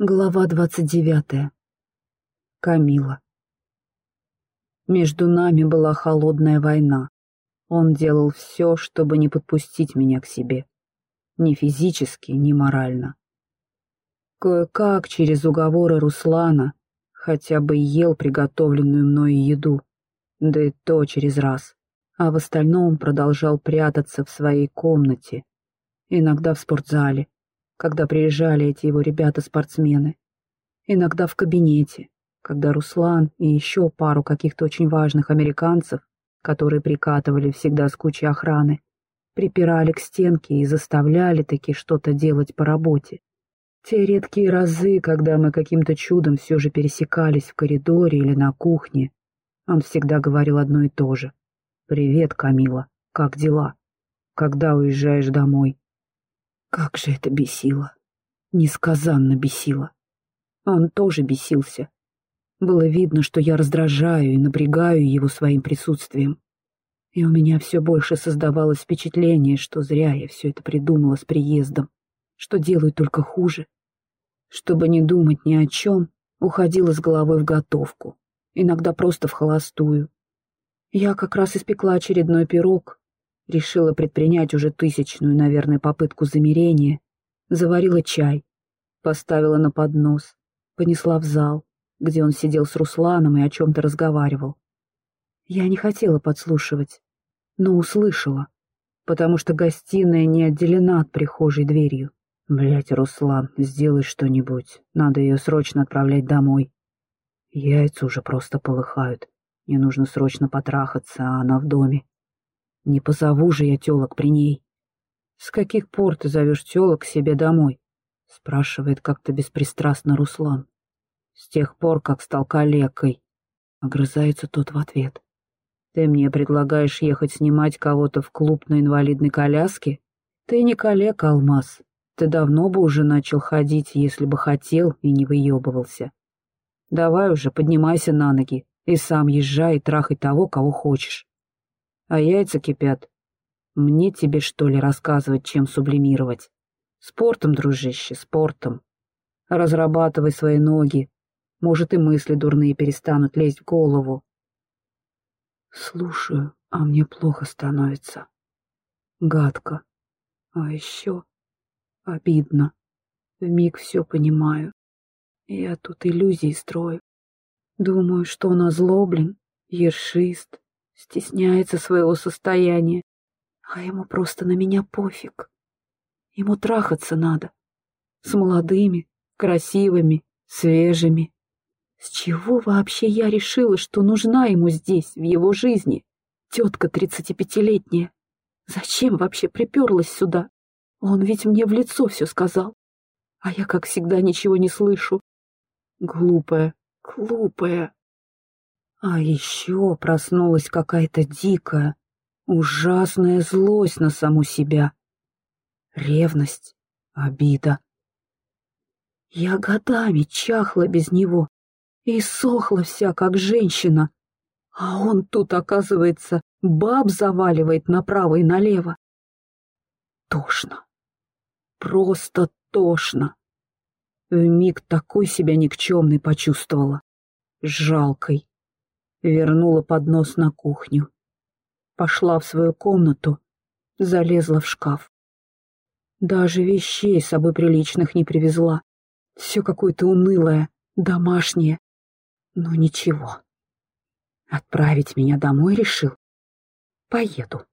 Глава двадцать девятая. Камила. Между нами была холодная война. Он делал все, чтобы не подпустить меня к себе. Ни физически, ни морально. Кое-как через уговоры Руслана хотя бы ел приготовленную мною еду, да и то через раз, а в остальном продолжал прятаться в своей комнате, иногда в спортзале, когда приезжали эти его ребята-спортсмены. Иногда в кабинете, когда Руслан и еще пару каких-то очень важных американцев, которые прикатывали всегда с кучей охраны, припирали к стенке и заставляли таки что-то делать по работе. Те редкие разы, когда мы каким-то чудом все же пересекались в коридоре или на кухне, он всегда говорил одно и то же. «Привет, Камила, как дела? Когда уезжаешь домой?» Как же это бесило. Несказанно бесило. Он тоже бесился. Было видно, что я раздражаю и напрягаю его своим присутствием. И у меня все больше создавалось впечатление, что зря я все это придумала с приездом, что делаю только хуже. Чтобы не думать ни о чем, уходила с головой в готовку, иногда просто в холостую. Я как раз испекла очередной пирог, Решила предпринять уже тысячную, наверное, попытку замерения. Заварила чай, поставила на поднос, понесла в зал, где он сидел с Русланом и о чем-то разговаривал. Я не хотела подслушивать, но услышала, потому что гостиная не отделена от прихожей дверью. Блять, Руслан, сделай что-нибудь, надо ее срочно отправлять домой. Яйца уже просто полыхают, мне нужно срочно потрахаться, а она в доме. Не позову же я телок при ней. С каких пор ты зовешь телок к себе домой? Спрашивает как-то беспристрастно Руслан. С тех пор, как стал калекой. Огрызается тот в ответ. Ты мне предлагаешь ехать снимать кого-то в клуб на инвалидной коляске? Ты не калека, Алмаз. Ты давно бы уже начал ходить, если бы хотел и не выебывался. Давай уже, поднимайся на ноги и сам езжай и трахай того, кого хочешь а яйца кипят. Мне тебе, что ли, рассказывать, чем сублимировать? Спортом, дружище, спортом. Разрабатывай свои ноги. Может, и мысли дурные перестанут лезть в голову. Слушаю, а мне плохо становится. Гадко. А еще обидно. Вмиг все понимаю. Я тут иллюзии строю. Думаю, что он озлоблен, ершист, стесняется своего состояния, а ему просто на меня пофиг. Ему трахаться надо. С молодыми, красивыми, свежими. С чего вообще я решила, что нужна ему здесь, в его жизни? Тетка тридцатипятилетняя. Зачем вообще приперлась сюда? Он ведь мне в лицо все сказал. А я, как всегда, ничего не слышу. Глупая, глупая. А еще проснулась какая-то дикая, ужасная злость на саму себя. Ревность, обида. Я годами чахла без него и сохла вся, как женщина. А он тут, оказывается, баб заваливает направо и налево. Тошно. Просто тошно. Вмиг такой себя никчемной почувствовала. Жалкой вернула поднос на кухню. Пошла в свою комнату, залезла в шкаф. Даже вещей с собой приличных не привезла. Все какое-то унылое, домашнее. Но ничего. Отправить меня домой решил? Поеду.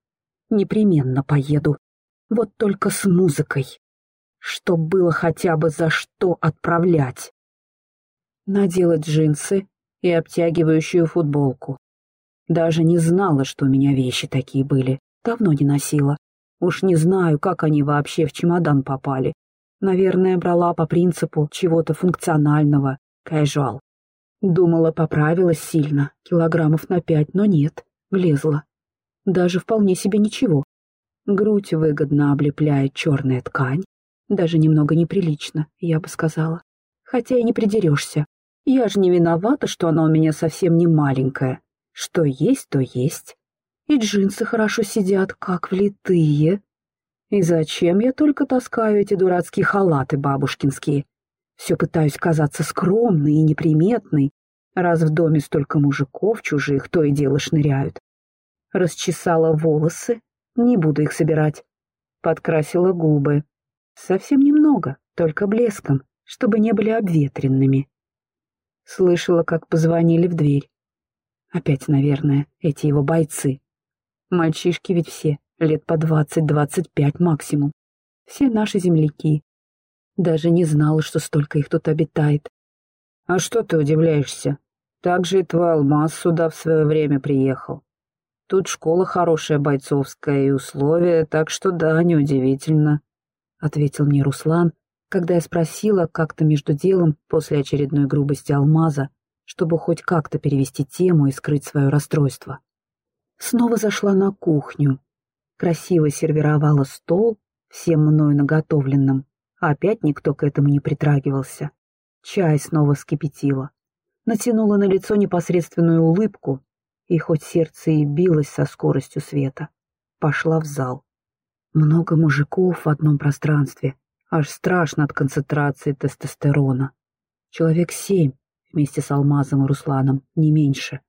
Непременно поеду. Вот только с музыкой. Чтоб было хотя бы за что отправлять. Надела джинсы, и обтягивающую футболку. Даже не знала, что у меня вещи такие были, давно не носила. Уж не знаю, как они вообще в чемодан попали. Наверное, брала по принципу чего-то функционального, casual. Думала, поправилась сильно, килограммов на пять, но нет, влезла. Даже вполне себе ничего. Грудь выгодно облепляет черная ткань, даже немного неприлично, я бы сказала. Хотя и не придерешься. Я же не виновата, что она у меня совсем не маленькая. Что есть, то есть. И джинсы хорошо сидят, как влитые. И зачем я только таскаю эти дурацкие халаты бабушкинские? Все пытаюсь казаться скромной и неприметной, раз в доме столько мужиков чужих то и дело шныряют. Расчесала волосы, не буду их собирать. Подкрасила губы. Совсем немного, только блеском, чтобы не были обветренными. Слышала, как позвонили в дверь. Опять, наверное, эти его бойцы. Мальчишки ведь все, лет по двадцать-двадцать пять максимум. Все наши земляки. Даже не знала, что столько их тут обитает. А что ты удивляешься? Так же и твой алмаз сюда в свое время приехал. Тут школа хорошая бойцовская и условия, так что да, неудивительно», — ответил мне Руслан, когда я спросила как-то между делом после очередной грубости алмаза, чтобы хоть как-то перевести тему и скрыть свое расстройство. Снова зашла на кухню, красиво сервировала стол, всем мною наготовленным, а опять никто к этому не притрагивался. Чай снова вскипятила. Натянула на лицо непосредственную улыбку, и хоть сердце и билось со скоростью света, пошла в зал. Много мужиков в одном пространстве, аж страшно от концентрации тестостерона. Человек семь вместе с Алмазом и Русланом, не меньше.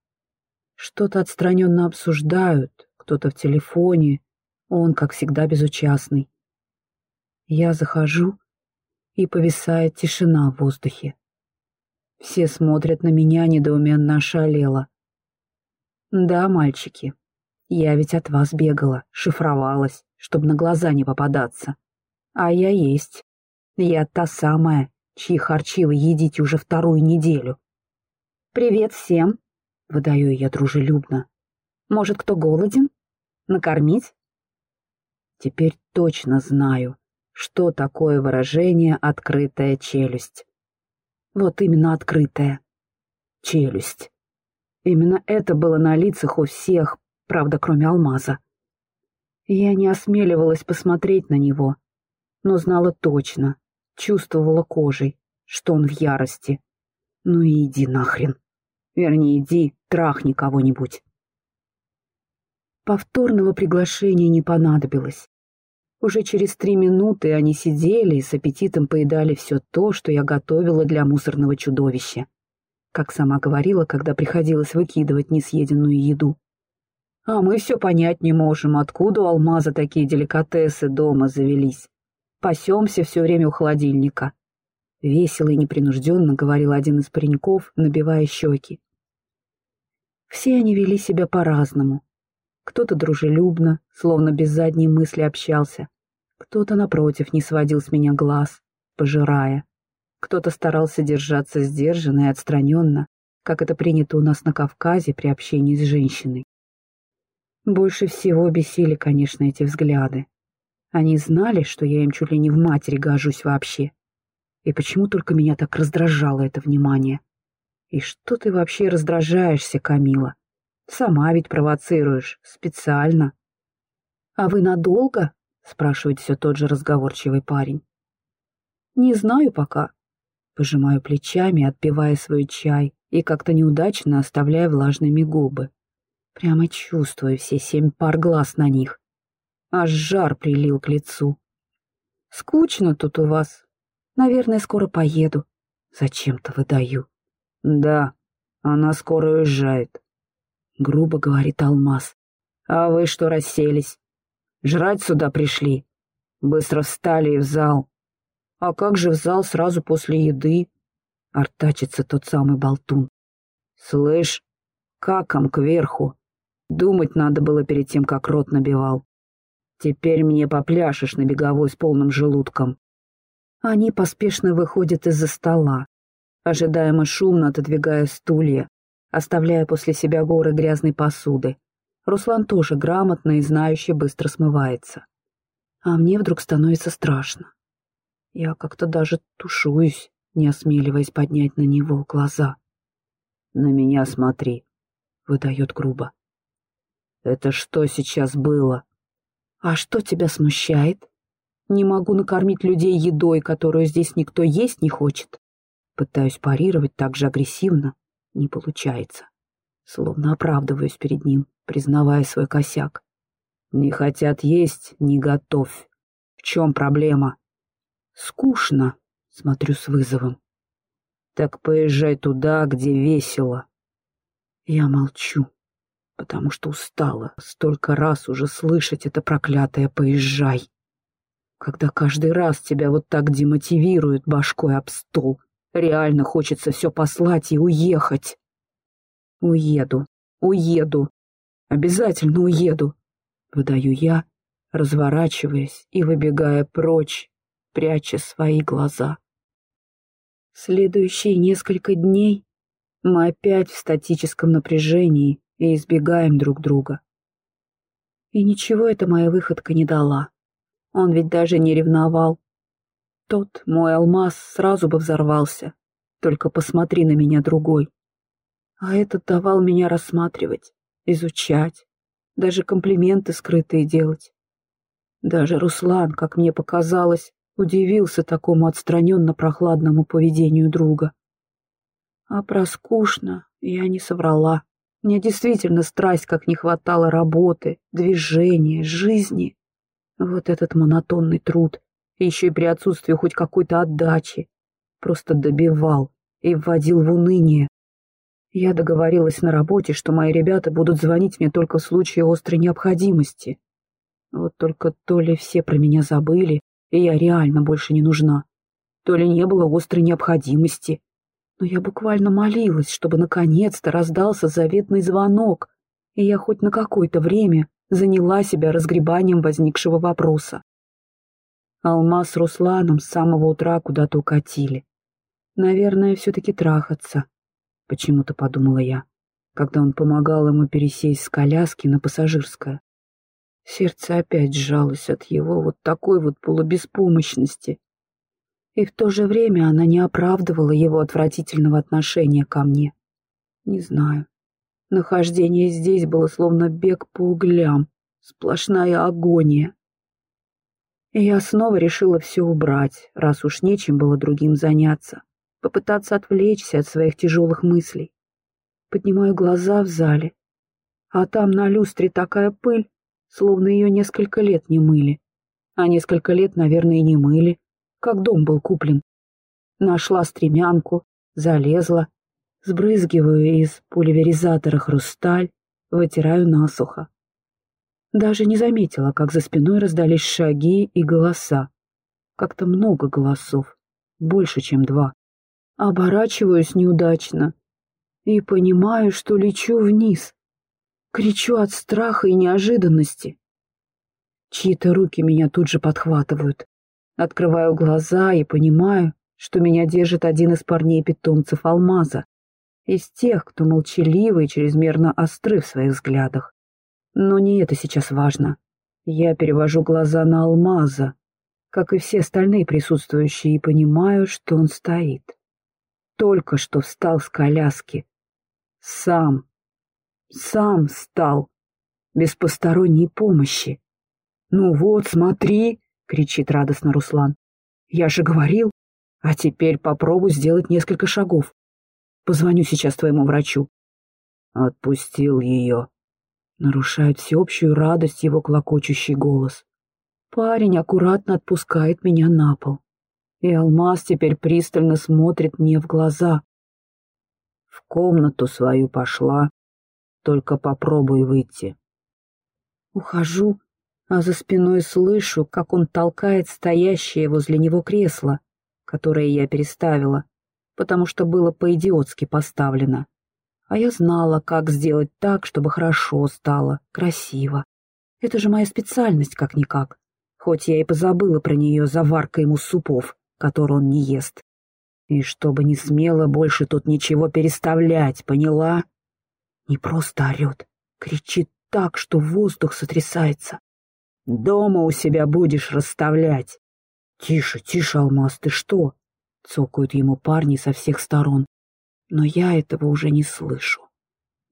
Что-то отстраненно обсуждают, кто-то в телефоне, он, как всегда, безучастный. Я захожу, и повисает тишина в воздухе. Все смотрят на меня, недоуменно ошалело. «Да, мальчики, я ведь от вас бегала, шифровалась, чтобы на глаза не попадаться. А я есть. Я та самая, чьи харчи вы едите уже вторую неделю. «Привет всем!» — выдаю я дружелюбно. «Может, кто голоден? Накормить?» Теперь точно знаю, что такое выражение «открытая челюсть». Вот именно открытая челюсть. Именно это было на лицах у всех, правда, кроме алмаза. Я не осмеливалась посмотреть на него, но знала точно, чувствовала кожей, что он в ярости. Ну и иди нахрен. Вернее, иди, трахни кого-нибудь. Повторного приглашения не понадобилось. Уже через три минуты они сидели и с аппетитом поедали все то, что я готовила для мусорного чудовища как сама говорила, когда приходилось выкидывать несъеденную еду. А мы все понять не можем, откуда у Алмаза такие деликатесы дома завелись. Пасемся все время у холодильника. Весело и непринужденно говорил один из пареньков, набивая щеки. Все они вели себя по-разному. Кто-то дружелюбно, словно без задней мысли общался. Кто-то, напротив, не сводил с меня глаз, пожирая. Кто-то старался держаться сдержанно и отстраненно, как это принято у нас на Кавказе при общении с женщиной. Больше всего бесили, конечно, эти взгляды. Они знали, что я им чуть ли не в матери гожусь вообще. И почему только меня так раздражало это внимание? И что ты вообще раздражаешься, Камила? Сама ведь провоцируешь, специально. — А вы надолго? — спрашивает все тот же разговорчивый парень. — Не знаю пока. Пожимаю плечами, отпивая свой чай и как-то неудачно оставляя влажными губы. Прямо чувствую все семь пар глаз на них. Аж жар прилил к лицу. Скучно тут у вас. Наверное, скоро поеду. Зачем-то выдаю. Да, она скоро уезжает. Грубо говорит Алмаз. А вы что расселись? Жрать сюда пришли? Быстро встали и в зал. А как же в зал сразу после еды? Артачится тот самый болтун. Слышь, каком кверху. Думать надо было перед тем, как рот набивал. Теперь мне попляшешь на беговой с полным желудком. Они поспешно выходят из-за стола, ожидаемо шумно отодвигая стулья, оставляя после себя горы грязной посуды. Руслан тоже грамотно и знающе быстро смывается. А мне вдруг становится страшно. Я как-то даже тушуюсь, не осмеливаясь поднять на него глаза. «На меня смотри», — выдает грубо. «Это что сейчас было?» «А что тебя смущает? Не могу накормить людей едой, которую здесь никто есть не хочет». Пытаюсь парировать так же агрессивно. Не получается. Словно оправдываюсь перед ним, признавая свой косяк. «Не хотят есть — не готовь. В чем проблема?» «Скучно», — Смотрю с вызовом. Так поезжай туда, где весело. Я молчу, потому что устала столько раз уже слышать это проклятое «поезжай». Когда каждый раз тебя вот так демотивируют башкой об стол, реально хочется все послать и уехать. Уеду, уеду, обязательно уеду, выдаю я, разворачиваясь и выбегая прочь, пряча свои глаза. Следующие несколько дней мы опять в статическом напряжении и избегаем друг друга. И ничего эта моя выходка не дала. Он ведь даже не ревновал. Тот, мой алмаз, сразу бы взорвался. Только посмотри на меня другой. А этот давал меня рассматривать, изучать, даже комплименты скрытые делать. Даже Руслан, как мне показалось, удивился такому отстраненно-прохладному поведению друга. А про скучно я не соврала. Мне действительно страсть как не хватало работы, движения, жизни. Вот этот монотонный труд, еще и при отсутствии хоть какой-то отдачи, просто добивал и вводил в уныние. Я договорилась на работе, что мои ребята будут звонить мне только в случае острой необходимости. Вот только то ли все про меня забыли, и я реально больше не нужна, то ли не было острой необходимости. Но я буквально молилась, чтобы наконец-то раздался заветный звонок, и я хоть на какое-то время заняла себя разгребанием возникшего вопроса. Алмаз с Русланом с самого утра куда-то укатили. Наверное, все-таки трахаться, почему-то подумала я, когда он помогал ему пересесть с коляски на пассажирское. Сердце опять сжалось от его вот такой вот полубеспомощности. И в то же время она не оправдывала его отвратительного отношения ко мне. Не знаю, Нахождение здесь было словно бег по углям, сплошная агония. Я снова решила все убрать, раз уж нечем было другим заняться, попытаться отвлечься от своих тяжелых мыслей. Поднимаю глаза в зале, а там на люстре такая пыль, словно ее несколько лет не мыли. А несколько лет, наверное, и не мыли, как дом был куплен. Нашла стремянку, залезла, Сбрызгиваю из пульверизатора хрусталь, вытираю насухо. Даже не заметила, как за спиной раздались шаги и голоса. Как-то много голосов, больше, чем два. Оборачиваюсь неудачно и понимаю, что лечу вниз. Кричу от страха и неожиданности. Чьи-то руки меня тут же подхватывают. Открываю глаза и понимаю, что меня держит один из парней-питомцев алмаза из тех, кто молчаливый и чрезмерно острый в своих взглядах. Но не это сейчас важно. Я перевожу глаза на алмаза, как и все остальные присутствующие, и понимаю, что он стоит. Только что встал с коляски. Сам. Сам встал. Без посторонней помощи. «Ну вот, смотри!» — кричит радостно Руслан. «Я же говорил! А теперь попробуй сделать несколько шагов. Позвоню сейчас твоему врачу. Отпустил ее. Нарушает всеобщую радость его клокочущий голос. Парень аккуратно отпускает меня на пол. И алмаз теперь пристально смотрит мне в глаза. В комнату свою пошла. Только попробуй выйти. Ухожу, а за спиной слышу, как он толкает стоящее возле него кресло, которое я переставила потому что было по-идиотски поставлено. А я знала, как сделать так, чтобы хорошо стало, красиво. Это же моя специальность, как-никак. Хоть я и позабыла про нее заварка ему супов, который он не ест. И чтобы не смело больше тут ничего переставлять, поняла? Не просто орет, кричит так, что воздух сотрясается. Дома у себя будешь расставлять. Тише, тише, Алмаз, ты что? Цокают ему парни со всех сторон. Но я этого уже не слышу,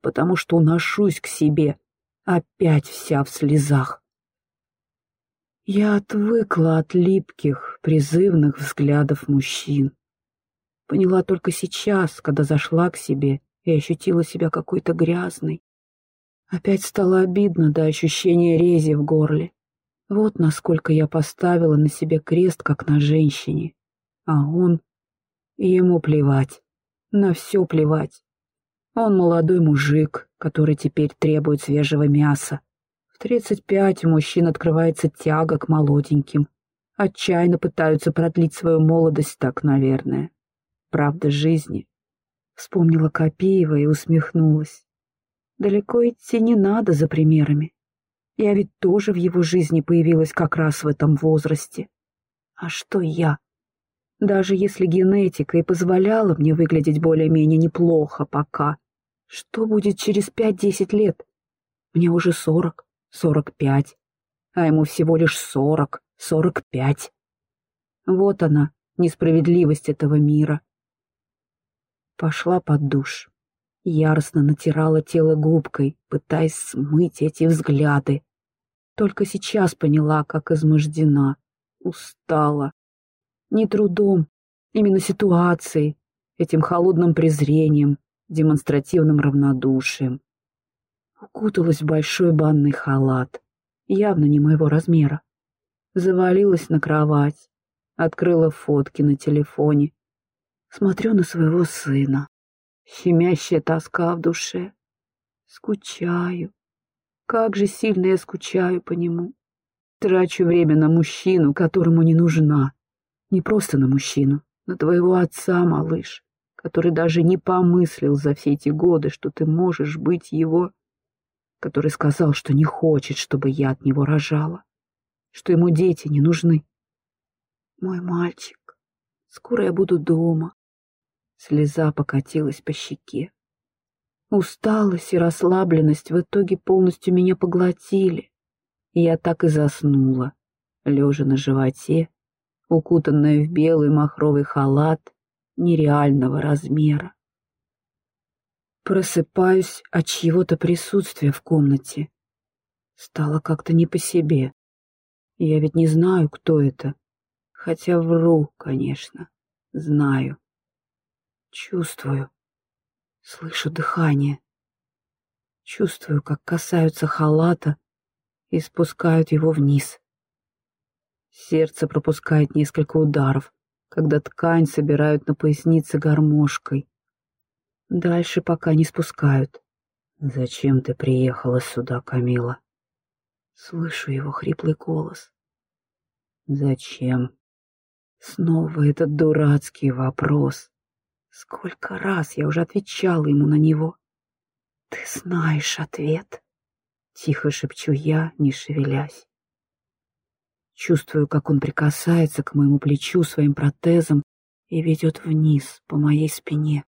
потому что уношусь к себе, опять вся в слезах. Я отвыкла от липких, призывных взглядов мужчин. Поняла только сейчас, когда зашла к себе и ощутила себя какой-то грязной. Опять стало обидно до ощущения рези в горле. Вот насколько я поставила на себе крест, как на женщине А он... Ему плевать. На все плевать. Он молодой мужик, который теперь требует свежего мяса. В тридцать пять у мужчин открывается тяга к молоденьким. Отчаянно пытаются продлить свою молодость так, наверное. Правда жизни. Вспомнила Копеева и усмехнулась. Далеко идти не надо за примерами. Я ведь тоже в его жизни появилась как раз в этом возрасте. А что я? Даже если генетика и позволяла мне выглядеть более-менее неплохо пока, что будет через пять-десять лет? Мне уже сорок, сорок пять, а ему всего лишь сорок, сорок пять. Вот она, несправедливость этого мира. Пошла под душ. Яростно натирала тело губкой, пытаясь смыть эти взгляды. Только сейчас поняла, как измождена, устала. Не трудом, именно ситуацией, этим холодным презрением, демонстративным равнодушием. Укуталась в большой банный халат, явно не моего размера. Завалилась на кровать, открыла фотки на телефоне. Смотрю на своего сына. Щемящая тоска в душе. Скучаю. Как же сильно я скучаю по нему. Трачу время на мужчину, которому не нужна. Не просто на мужчину, на твоего отца, малыш который даже не помыслил за все эти годы, что ты можешь быть его, который сказал, что не хочет, чтобы я от него рожала, что ему дети не нужны. Мой мальчик, скоро я буду дома. Слеза покатилась по щеке. Усталость и расслабленность в итоге полностью меня поглотили, я так и заснула, лежа на животе, укутанная в белый махровый халат нереального размера. Просыпаюсь от чьего-то присутствия в комнате. Стало как-то не по себе. Я ведь не знаю, кто это. Хотя вру, конечно. Знаю. Чувствую. Слышу дыхание. Чувствую, как касаются халата и спускают его вниз. Сердце пропускает несколько ударов, когда ткань собирают на пояснице гармошкой. Дальше пока не спускают. «Зачем ты приехала сюда, Камила?» Слышу его хриплый голос. «Зачем?» Снова этот дурацкий вопрос. Сколько раз я уже отвечала ему на него. «Ты знаешь ответ», — тихо шепчу я, не шевелясь. Чувствую, как он прикасается к моему плечу своим протезом и ведет вниз по моей спине.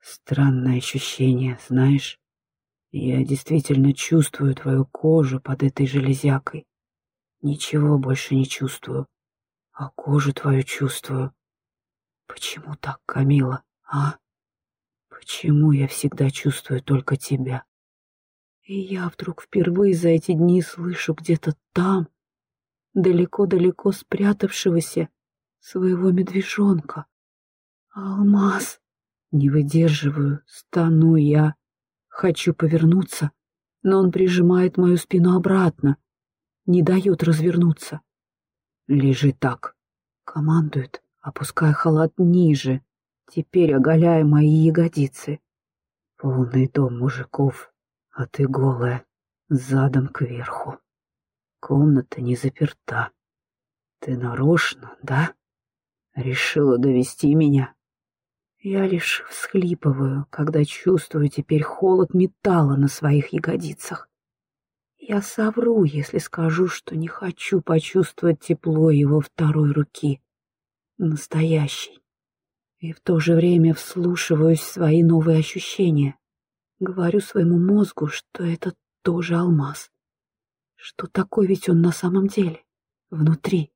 Странное ощущение, знаешь? Я действительно чувствую твою кожу под этой железякой. Ничего больше не чувствую, а кожу твою чувствую. Почему так, Камила, а? Почему я всегда чувствую только тебя? И я вдруг впервые за эти дни слышу где-то там, далеко-далеко спрятавшегося своего медвежонка. Алмаз! Не выдерживаю, стану я. Хочу повернуться, но он прижимает мою спину обратно, не дает развернуться. Лежи так, командует, опуская халат ниже, теперь оголяя мои ягодицы. Полный дом мужиков, а ты голая, задом кверху. Комната не заперта. Ты нарочно, да? Решила довести меня? Я лишь всхлипываю, когда чувствую теперь холод металла на своих ягодицах. Я совру, если скажу, что не хочу почувствовать тепло его второй руки. Настоящий. И в то же время вслушиваюсь в свои новые ощущения. Говорю своему мозгу, что это тоже алмаз. Что такое ведь он на самом деле? Внутри.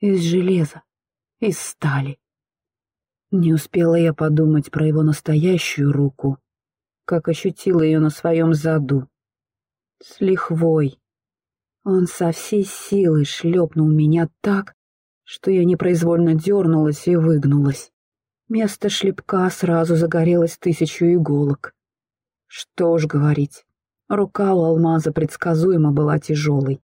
Из железа. Из стали. Не успела я подумать про его настоящую руку, как ощутила ее на своем заду. С лихвой. Он со всей силы шлепнул меня так, что я непроизвольно дернулась и выгнулась. Место шлепка сразу загорелось тысячу иголок. Что ж говорить, Рука у алмаза предсказуемо была тяжелой.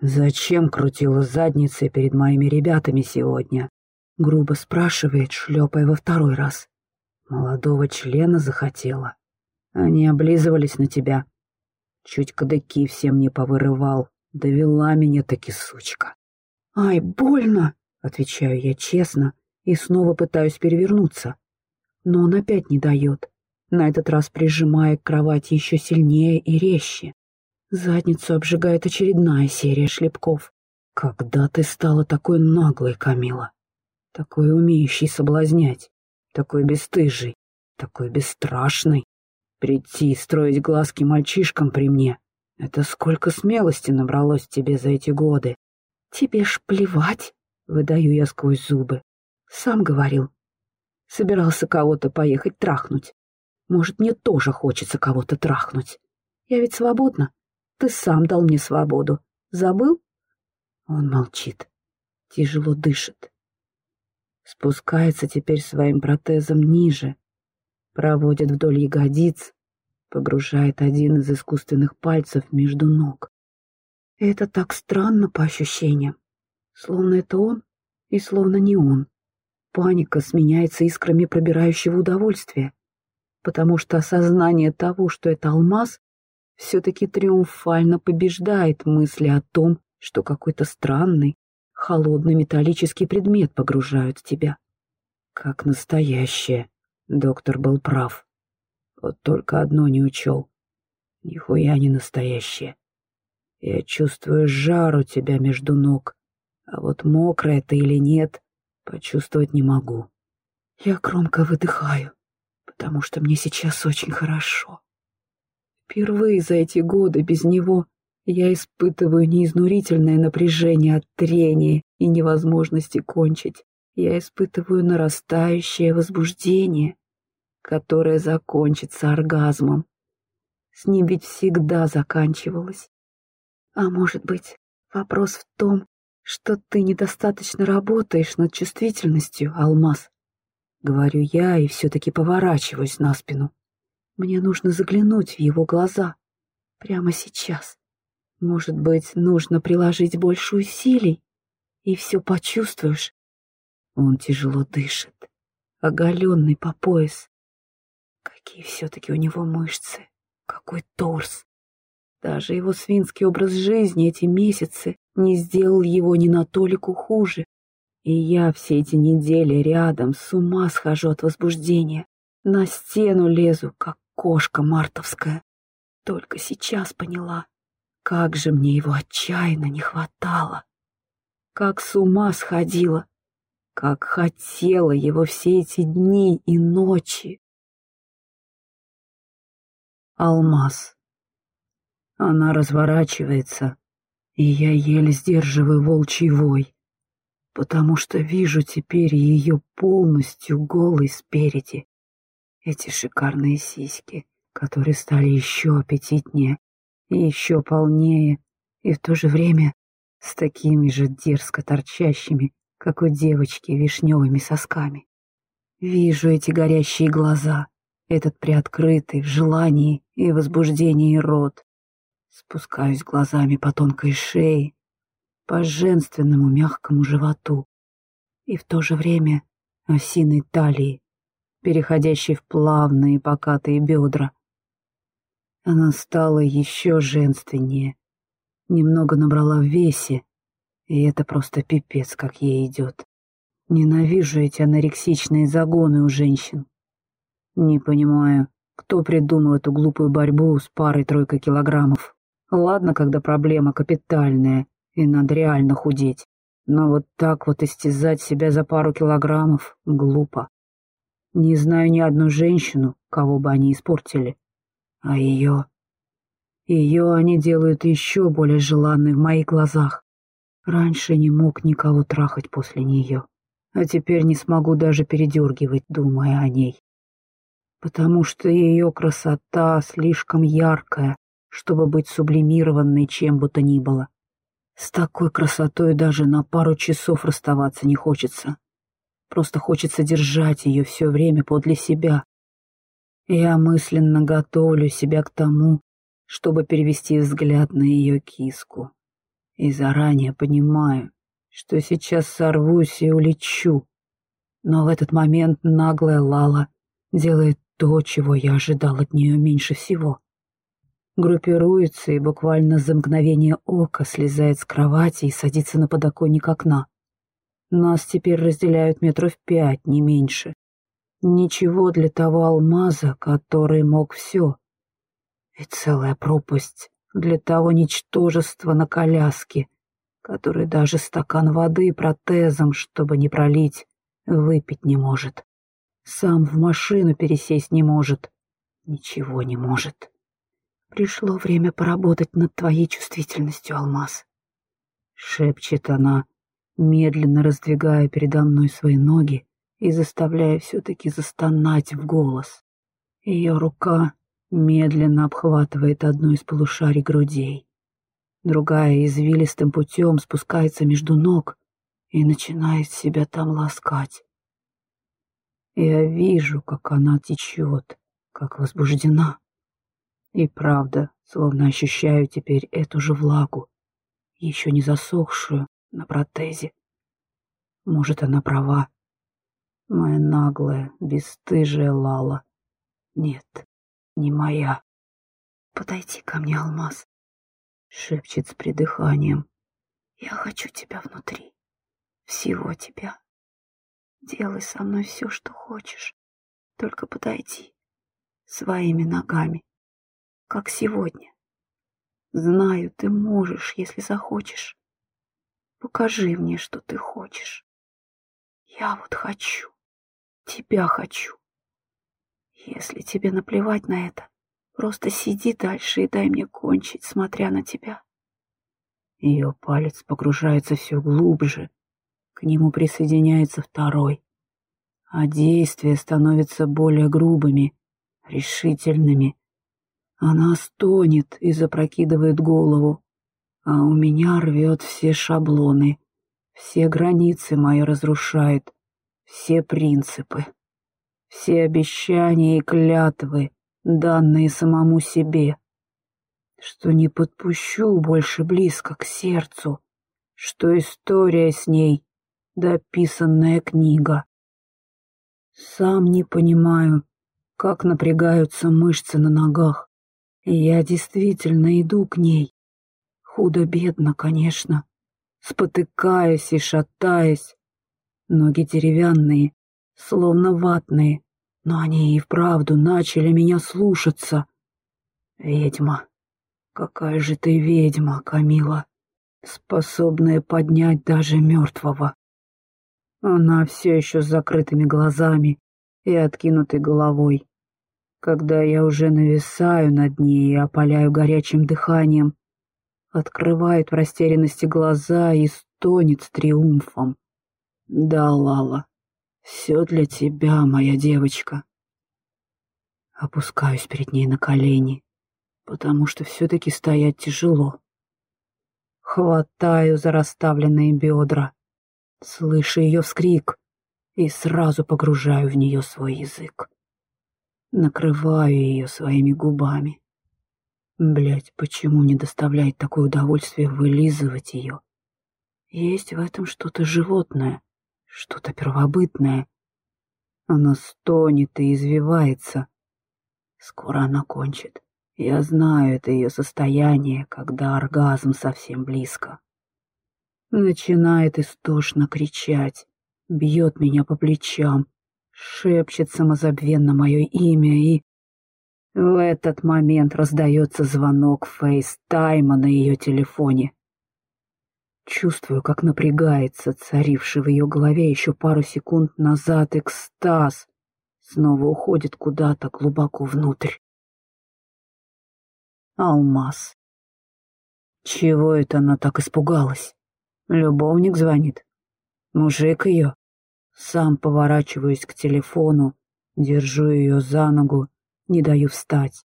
«Зачем крутила задницей перед моими ребятами сегодня?» — грубо спрашивает, шлепая во второй раз. Молодого члена захотела. Они облизывались на тебя. Чуть кадыки всем не повырывал. Довела меня таки сучка. «Ай, больно!» — отвечаю я честно и снова пытаюсь перевернуться. Но он опять не дает, на этот раз прижимая к кровати еще сильнее и резче. Задницу обжигает очередная серия шлепков. «Когда ты стала такой наглой, Камила? Такой умеющей соблазнять, такой бесстыжий, такой бесстрашный? Прийти и строить глазки мальчишкам при мне? Это сколько смелости набралось тебе за эти годы? Тебе ж плевать, выдаю я сквозь зубы. Сам говорил. Собирался кого-то поехать трахнуть. Может, мне тоже хочется кого-то трахнуть. Я ведь свободна. Ты сам дал мне свободу. Забыл? Он молчит, тяжело дышит. Спускается теперь своим протезом ниже, проводит вдоль ягодиц, погружает один из искусственных пальцев между ног. Это так странно по ощущениям, словно это он и словно не он. Паника сменяется искрами пробирающего удовольствия, потому что осознание того, что это алмаз, все-таки триумфально побеждает мысли о том, что какой-то странный, холодный металлический предмет погружают в тебя. Как настоящее. Доктор был прав. Вот только одно не учел. Нихуя не настоящее. Я чувствую жар у тебя между ног, а вот мокрое ты или нет, почувствовать не могу. Я громко выдыхаю, потому что мне сейчас очень хорошо. Впервые за эти годы без него я испытываю неизнурительное напряжение от трения и невозможности кончить. Я испытываю нарастающее возбуждение, которое закончится оргазмом. С ним ведь всегда заканчивалось. А может быть, вопрос в том, что ты недостаточно работаешь над чувствительностью, Алмаз? Говорю я и все-таки поворачиваюсь на спину. Мне нужно заглянуть в его глаза. Прямо сейчас. Может быть, нужно приложить больше усилий, и все почувствуешь. Он тяжело дышит, оголенный по пояс. Какие все-таки у него мышцы, какой торс. Даже его свинский образ жизни эти месяцы не сделал его ни на толику хуже. И я все эти недели рядом с ума схожу от возбуждения. На стену лезу, как кошка мартовская. Только сейчас поняла, как же мне его отчаянно не хватало! Как с ума сходила! Как хотела его все эти дни и ночи! Алмаз. Она разворачивается, и я еле сдерживаю волчий вой, потому что вижу теперь ее полностью голой спереди. Эти шикарные сиськи, которые стали еще аппетитнее, и еще полнее, и в то же время с такими же дерзко торчащими, как у девочки, вишневыми сосками. Вижу эти горящие глаза, этот приоткрытый в желании и возбуждении рот. Спускаюсь глазами по тонкой шее, по женственному мягкому животу и в то же время осиной талии, переходящей в плавные покатые бедра, она стала еще женственнее, немного набрала в весе, и это просто пипец, как ей идет. Ненавижу эти анорексичные загоны у женщин. Не понимаю, кто придумал эту глупую борьбу с парой-тройкой килограммов. Ладно, когда проблема капитальная, и надо реально худеть. Но вот так вот истязать себя за пару килограммов глупо. Не знаю ни одну женщину, кого бы они испортили. А ее... Ее они делают еще более желанной в моих глазах. Раньше не мог никого трахать после нее, а теперь не смогу даже передергивать, думая о ней. Потому что ее красота слишком яркая, чтобы быть сублимированной чем бы то ни было. С такой красотой даже на пару часов расставаться не хочется. Просто хочется держать ее все время подле себя, я мысленно готовлю себя к тому, чтобы перевести взгляд на ее киску. И заранее понимаю, что сейчас сорвусь и улечу, Но в этот момент наглая Лала делает то, чего я ожидал от нее меньше всего. Группируется и буквально за мгновение ока слезает с кровати и садится на подоконник окна. Нас теперь разделяют метров пять, не меньше. Ничего для того алмаза, который мог все. И целая пропасть для того ничтожества на коляске, который даже стакан воды протезом, чтобы не пролить, выпить не может. Сам в машину пересесть не может. Ничего не может. Пришло время поработать над твоей чувствительностью, Алмаз. Шепчет она, медленно раздвигая передо мной свои ноги и заставляя все-таки застонать в голос. Ее рука медленно обхватывает одну из полушарий грудей. Другая извилистым путем спускается между ног и начинает себя там ласкать. Я вижу, как она течет, как возбуждена. И правда, словно ощущаю теперь эту же влагу, еще не засохшую на протезе. Может, она права. Моя наглая, бесстыжая Лала. Нет, не моя. «Подойди ко мне, Алмаз», — шепчет с придыханием. «Я хочу тебя внутри, всего тебя». Делай со мной все, что хочешь. Только подойди. Своими ногами. Как сегодня. Знаю, ты можешь, если захочешь. Покажи мне, что ты хочешь. Я вот хочу. Тебя хочу. Если тебе наплевать на это, просто сиди дальше и дай мне кончить, смотря на тебя. Ее палец погружается все глубже, к нему присоединяется второй, а действия становятся более грубыми, решительными. Она стонет и запрокидывает голову, а у меня рвет все шаблоны, все границы мои разрушает, все принципы, все обещания и клятвы, данные самому себе, что не подпущу больше близко к сердцу, что история с ней дописанная книга. Сам не понимаю, как напрягаются мышцы на ногах, и я действительно иду к ней. Худо-бедно, конечно, спотыкаясь и шатаясь. Ноги деревянные, словно ватные, но они и вправду начали меня слушаться. Ведьма, какая же ты ведьма, Камила, способная поднять даже мертвого. Она все еще с закрытыми глазами и откинутой головой. Когда я уже нависаю над ней и опаляю горячим дыханием, открывает в растерянности глаза и стонет с триумфом. «Да, Лала, все для тебя, моя девочка». Опускаюсь перед ней на колени, потому что все-таки стоять тяжело. Хватаю за расставленные бедра слышу ее вскрик и сразу погружаю в нее свой язык. Накрываю ее своими губами. Блять, почему не доставляет такое удовольствие вылизывать ее? Есть в этом что-то животное, что-то первобытное. Она стонет и извивается. Скоро она кончит. Я знаю это ее состояние, когда оргазм совсем близко. Начинает истошно кричать, бьет меня по плечам, шепчет самозабвенно мое имя и... В этот момент раздается звонок фейстайма на ее телефоне. Чувствую, как напрягается царивший в ее голове еще пару секунд назад экстаз, снова уходит куда-то глубоко внутрь. Алмаз. Чего это она так испугалась? Любовник звонит. Мужик ее. Сам поворачиваюсь к телефону, держу ее за ногу, не даю встать,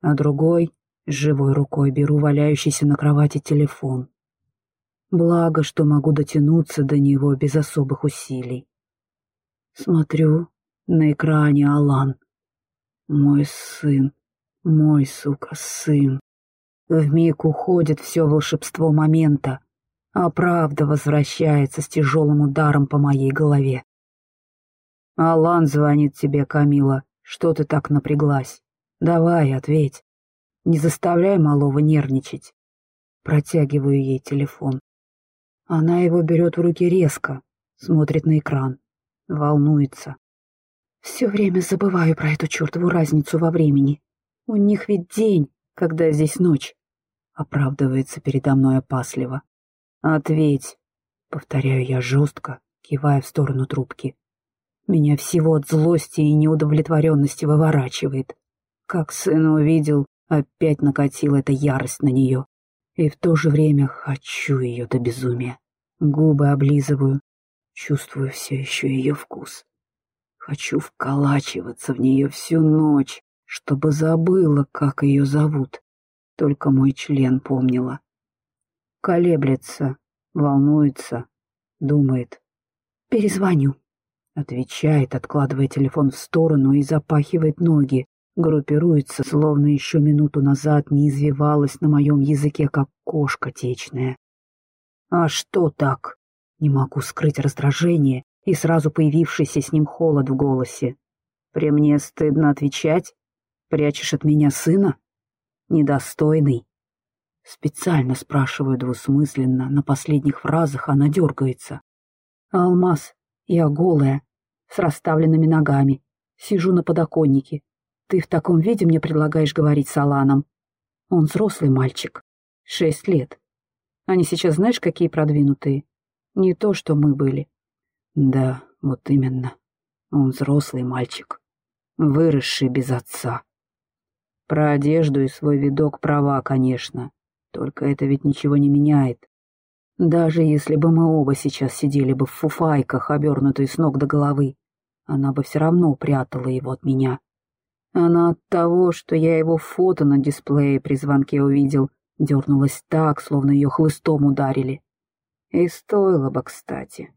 а другой, живой рукой, беру валяющийся на кровати телефон. Благо, что могу дотянуться до него без особых усилий. Смотрю, на экране Алан. Мой сын, мой, сука, сын. Вмиг уходит все волшебство момента а правда возвращается с тяжелым ударом по моей голове. «Алан звонит тебе, Камила. Что ты так напряглась? Давай, ответь. Не заставляй малого нервничать». Протягиваю ей телефон. Она его берет в руки резко, смотрит на экран, волнуется. Все время забываю про эту чертову разницу во времени. У них ведь день, когда здесь ночь. Оправдывается передо мной опасливо. Ответь, повторяю я жестко, кивая в сторону трубки. Меня всего от злости и неудовлетворенности выворачивает. Как сын увидел, опять накатила эта ярость на нее. И в то же время хочу ее до безумия. Губы облизываю, чувствую все еще ее вкус. Хочу вколачиваться в нее всю ночь, чтобы забыла, как ее зовут. Только мой член помнила. Колеблется, волнуется, думает. «Перезвоню», — отвечает, откладывая телефон в сторону и запахивает ноги, группируется, словно еще минуту назад не извивалась на моем языке, как кошка течная. «А что так?» Не могу скрыть раздражение и сразу появившийся с ним холод в голосе. «При мне стыдно отвечать? Прячешь от меня сына? Недостойный?» Специально спрашиваю двусмысленно, на последних фразах она дергается. «Алмаз, я голая, с расставленными ногами, сижу на подоконнике. Ты в таком виде мне предлагаешь говорить с Аланом? Он взрослый мальчик, шесть лет. Они сейчас знаешь, какие продвинутые? Не то, что мы были. Да, вот именно. Он взрослый мальчик, выросший без отца. Про одежду и свой видок права, конечно, только это ведь ничего не меняет. Даже если бы мы оба сейчас сидели бы в фуфайках, обернутые с ног до головы, она бы все равно прятала его от меня. Она от того, что я его фото на дисплее при звонке увидел, дернулась так, словно ее хлыстом ударили. И стоило бы, кстати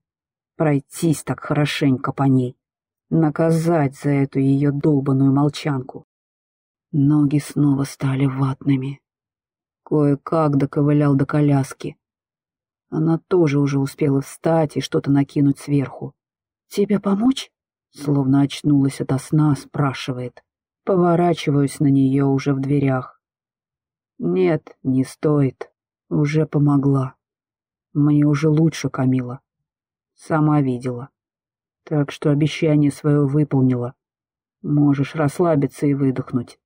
пройтись так хорошенько по ней, наказать за эту ее долбанную молчанку. Ноги снова стали ватными. Кое-как доковылял до коляски. Она тоже уже успела встать и что-то накинуть сверху. «Тебе помочь?» Словно очнулась ото сна, спрашивает. Поворачиваюсь на нее уже в дверях. «Нет, не стоит. Уже помогла. Мне уже лучше, Камила. Сама видела. Так что обещание свое выполнила. Можешь расслабиться и выдохнуть.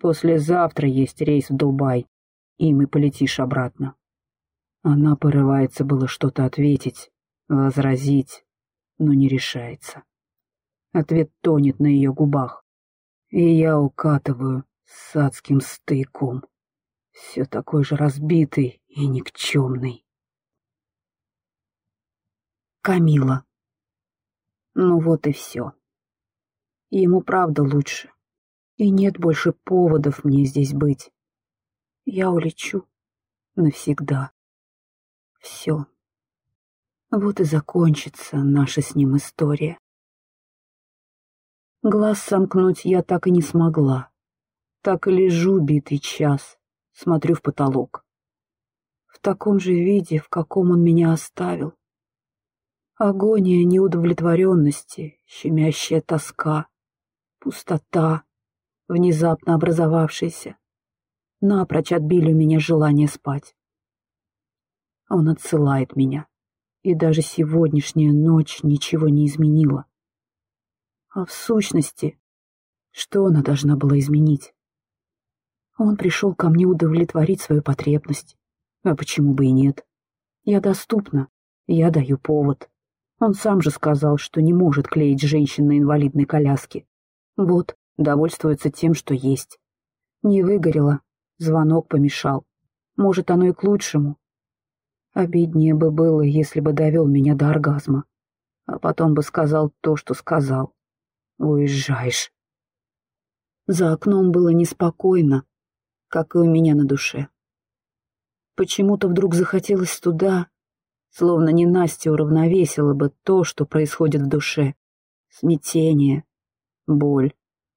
Послезавтра есть рейс в Дубай, и полетишь обратно. Она порывается было что-то ответить, возразить, но не решается. Ответ тонет на ее губах, и я укатываю с адским стыком. Все такой же разбитый и никчемный. Камила. Ну вот и все. Ему правда лучше. И нет больше поводов мне здесь быть. Я улечу. Навсегда. Все. Вот и закончится наша с ним история. Глаз сомкнуть я так и не смогла. Так и лежу битый час, смотрю в потолок. В таком же виде, в каком он меня оставил. Агония неудовлетворенности, щемящая тоска, пустота, внезапно образовавшаяся, напрочь отбили у меня желание спать. Он отсылает меня, и даже сегодняшняя ночь ничего не изменила. А в сущности, что она должна была изменить? Он пришел ко мне удовлетворить свою потребность. А почему бы и нет? Я доступна, я даю повод. Он сам же сказал, что не может клеить женщин на инвалидной коляске. Вот, довольствуется тем, что есть. Не выгорело, звонок помешал. Может, оно и к лучшему. Обиднее бы было, если бы довел меня до оргазма. А потом бы сказал то, что сказал. Уезжаешь. За окном было неспокойно, как и у меня на душе. Почему-то вдруг захотелось туда, словно не Настя уравновесила бы то, что происходит в душе. Смятение, боль,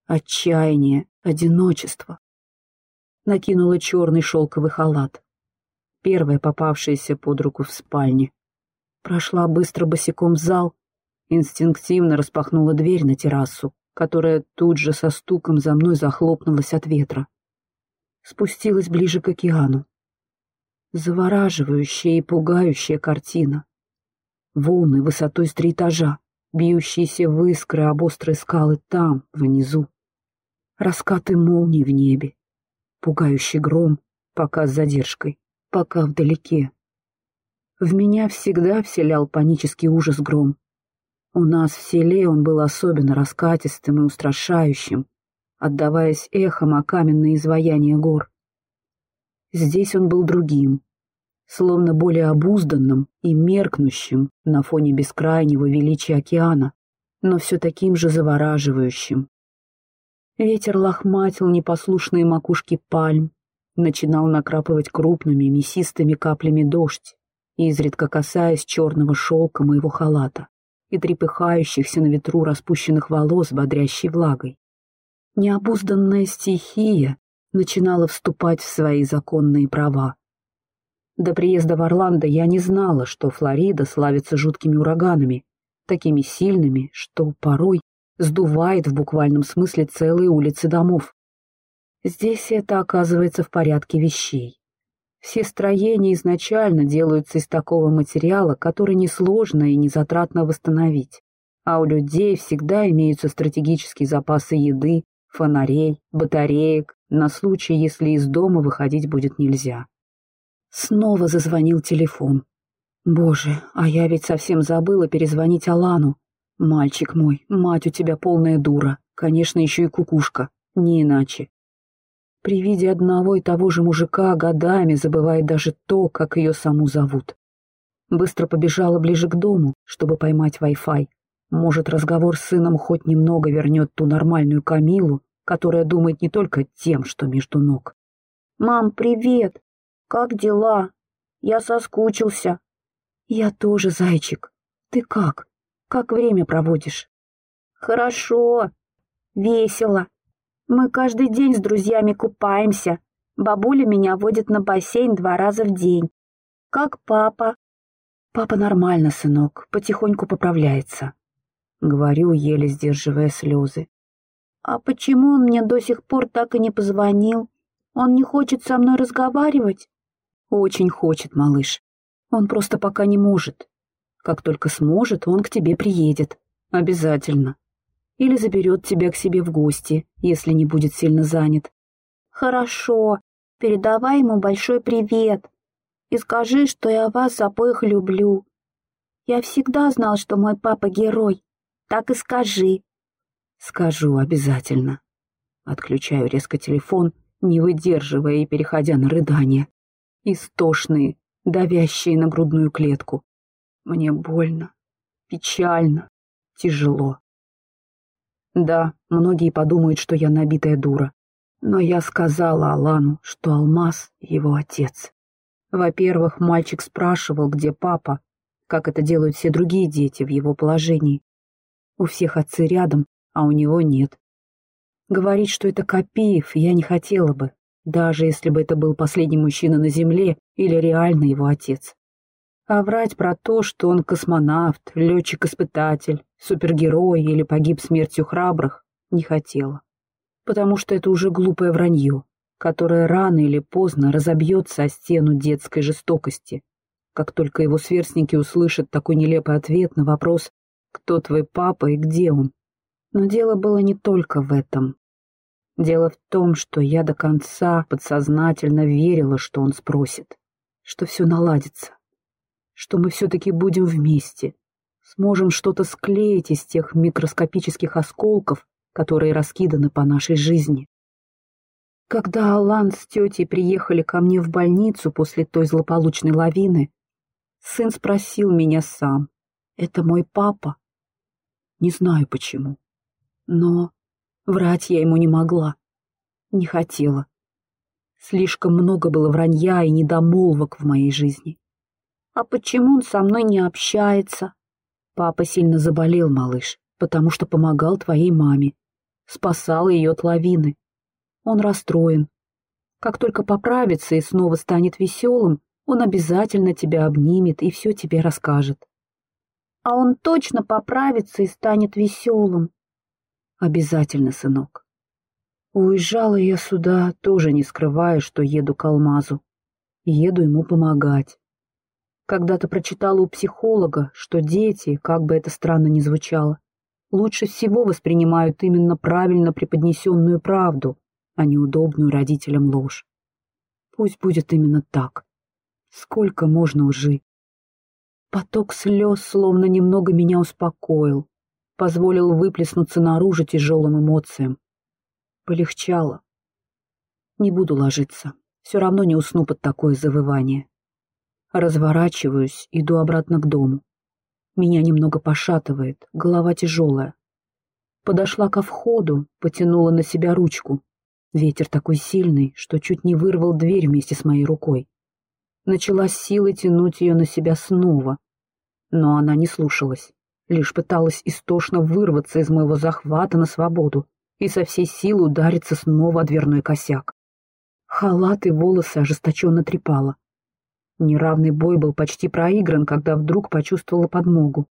отчаяние, одиночество. Накинула черный шелковый халат. Первая попавшаяся под руку в спальне. Прошла быстро босиком в зал Инстинктивно распахнула дверь на террасу, которая тут же со стуком за мной захлопнулась от ветра. Спустилась ближе к океану. Завораживающая и пугающая картина. Волны высотой с три этажа, бьющиеся в искры об острые скалы там, внизу. Раскаты молний в небе, пугающий гром, пока с задержкой, пока вдалеке. В меня всегда вселял панический ужас гром. У нас в селе он был особенно раскатистым и устрашающим, отдаваясь эхом о каменные изваяния гор. Здесь он был другим, словно более обузданным и меркнущим на фоне бескрайнего величия океана, но все таким же завораживающим. Ветер лохматил непослушные макушки пальм, начинал накрапывать крупными мясистыми каплями дождь, изредка касаясь черного шелка моего халата и трепыхающихся на ветру распущенных волос бодрящей влагой. Необузданная стихия начинала вступать в свои законные права. До приезда в Орландо я не знала, что Флорида славится жуткими ураганами, такими сильными, что порой сдувает в буквальном смысле целые улицы домов. Здесь это оказывается в порядке вещей. Все строения изначально делаются из такого материала, который несложно и незатратно восстановить. А у людей всегда имеются стратегические запасы еды, фонарей, батареек, на случай, если из дома выходить будет нельзя. Снова зазвонил телефон. Боже, а я ведь совсем забыла перезвонить Алану. Мальчик мой, мать у тебя полная дура, конечно, еще и кукушка, не иначе. При виде одного и того же мужика годами забывает даже то, как ее саму зовут. Быстро побежала ближе к дому, чтобы поймать Wi-Fi. Может, разговор с сыном хоть немного вернет ту нормальную Камилу, которая думает не только тем, что между ног. «Мам, привет! Как дела? Я соскучился». «Я тоже, зайчик. Ты как? Как время проводишь?» «Хорошо. Весело. Мы каждый день с друзьями купаемся. Бабуля меня водит на бассейн два раза в день. Как папа? Папа нормально, сынок, потихоньку поправляется. Говорю, еле сдерживая слезы. А почему он мне до сих пор так и не позвонил? Он не хочет со мной разговаривать? Очень хочет, малыш. Он просто пока не может. Как только сможет, он к тебе приедет. Обязательно или заберет тебя к себе в гости, если не будет сильно занят. Хорошо, передавай ему большой привет и скажи, что я вас обоих люблю. Я всегда знал, что мой папа герой. Так и скажи. Скажу обязательно. Отключаю резко телефон, не выдерживая и переходя на рыдания. Истошные, давящие на грудную клетку. Мне больно, печально, тяжело. Да, многие подумают, что я набитая дура. Но я сказала Алану, что Алмаз — его отец. Во-первых, мальчик спрашивал, где папа, как это делают все другие дети в его положении. У всех отцы рядом, а у него нет. Говорить, что это Копиев, я не хотела бы, даже если бы это был последний мужчина на земле или реально его отец. А врать про то, что он космонавт, летчик-испытатель, супергерой или погиб смертью храбрых, не хотела. Потому что это уже глупое вранье, которое рано или поздно разобьется о стену детской жестокости, как только его сверстники услышат такой нелепый ответ на вопрос «Кто твой папа и где он?». Но дело было не только в этом. Дело в том, что я до конца подсознательно верила, что он спросит, что все наладится что мы все-таки будем вместе, сможем что-то склеить из тех микроскопических осколков, которые раскиданы по нашей жизни. Когда Алан с тетей приехали ко мне в больницу после той злополучной лавины, сын спросил меня сам, «Это мой папа?» Не знаю почему, но врать я ему не могла, не хотела. Слишком много было вранья и недомолвок в моей жизни. А почему он со мной не общается? Папа сильно заболел, малыш, потому что помогал твоей маме. Спасал ее от лавины. Он расстроен. Как только поправится и снова станет веселым, он обязательно тебя обнимет и все тебе расскажет. а он точно поправится и станет веселым. Обязательно, сынок. Уезжала я сюда, тоже не скрывая, что еду к Алмазу. Еду ему помогать. Когда-то прочитала у психолога, что дети, как бы это странно ни звучало, лучше всего воспринимают именно правильно преподнесенную правду, а не удобную родителям ложь. Пусть будет именно так. Сколько можно лжи? Поток слез словно немного меня успокоил, позволил выплеснуться наружу тяжелым эмоциям. Полегчало. Не буду ложиться, все равно не усну под такое завывание. Разворачиваюсь, иду обратно к дому. Меня немного пошатывает, голова тяжелая. Подошла ко входу, потянула на себя ручку. Ветер такой сильный, что чуть не вырвал дверь вместе с моей рукой. Начала силой тянуть ее на себя снова. Но она не слушалась, лишь пыталась истошно вырваться из моего захвата на свободу и со всей силы удариться снова о дверной косяк. Халат и волосы ожесточенно трепала. Неравный бой был почти проигран, когда вдруг почувствовала подмогу.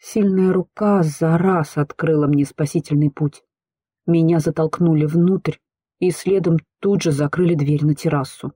Сильная рука за раз открыла мне спасительный путь. Меня затолкнули внутрь и следом тут же закрыли дверь на террасу.